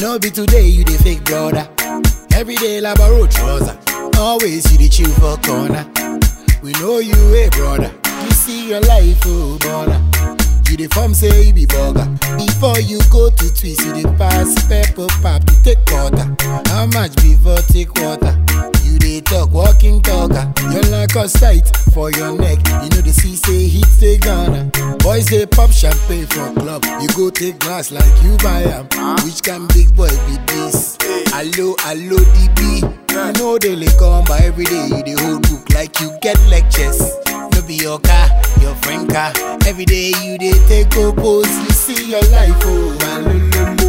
No be today you the fake brother. Every day labaro trouser. Always you the chill for corner. We know you a brother. You see your life, oh brother. You the form say you be burger. Before you go to twist, you the pass pepper pop to take water. How much before take water? You dey talk walking talker. You like a sight for your neck. You know the sea say hit stay Ghana. Boys they pop champagne for club. You go take glass like you buy 'em. Which can big boy be this? Hello, hello DB. You know they lay come by every day. You the whole book like you get lectures. No be your car, your friend car. Every day you dey take a pose. You see your life, oh, alololo,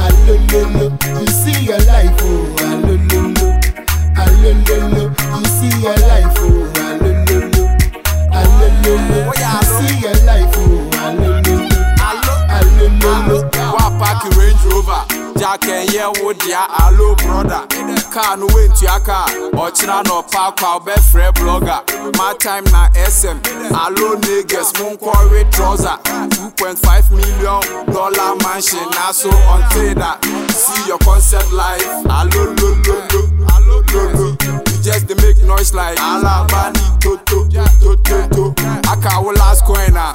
alololo. You see your life, oh, see your life, oh, alololo, alololo. You see your life, oh, alololo, alololo. Wa park Range Rover, Jack and yeah, wo dia brother. Car no to car, ọchịna no park kwa obefre blogger. My time na SM, alo niggas quarry trouser. 2.5 million dollar mansion, na so trader. See your concept life, alo You just make noise like alabani toto toto toto. Aka wo last coin na,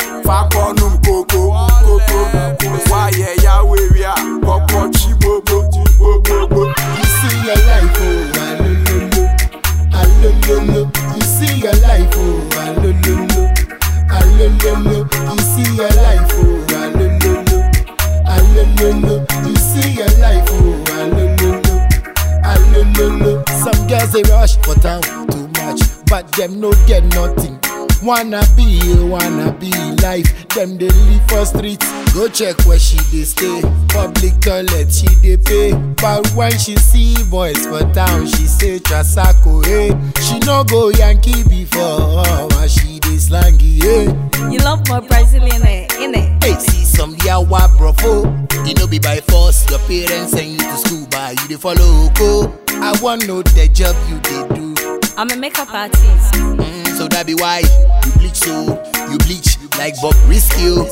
girls they rush for town too much, but them no get nothing. Wanna be, wanna be life. Them they live for streets. Go check where she dey stay. Public toilet she dey pay. But when she see boys for town, she say Trasako, hey. She no go Yankee before, but she dey slangy, hey. You love more Brazilian, eh, innit? Hey, see some yawa brofo. You know be by force. Your parents send you to school, but you dey follow Oko. I want to know the job you dey do. I'm a makeup artist. Mm, so that be why you bleach so you bleach like Bob Risky. oh.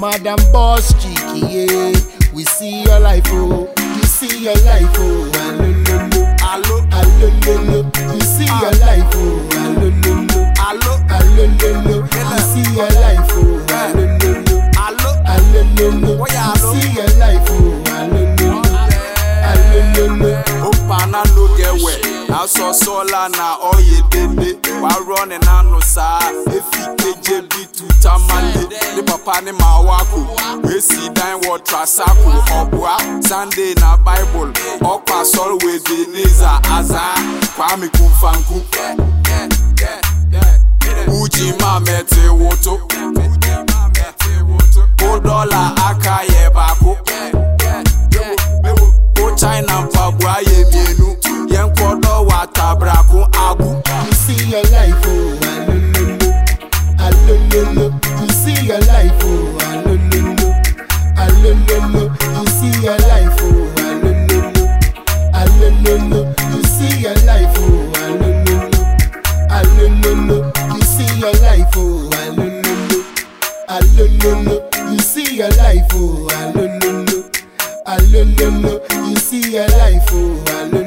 Madam Boss Cheeky, yeah. We see your life, oh. You see your life, oh. Alololo, Alo alololo. You see your life, oh. Alololo, alo alololo. You see your life, Opana no get wet. Aso sola na oye dende. Wa running anu sa. Efi keje bi tu tamale. Ni papa ni ma wako. We si dan wo trasako. Obwa Sunday na Bible. Okwa sol we de neza aza. Kwame kumfanku. Uji ma mete woto. Alololo. You see your life, oh, alololo, alololo. You see your life, oh, alololo.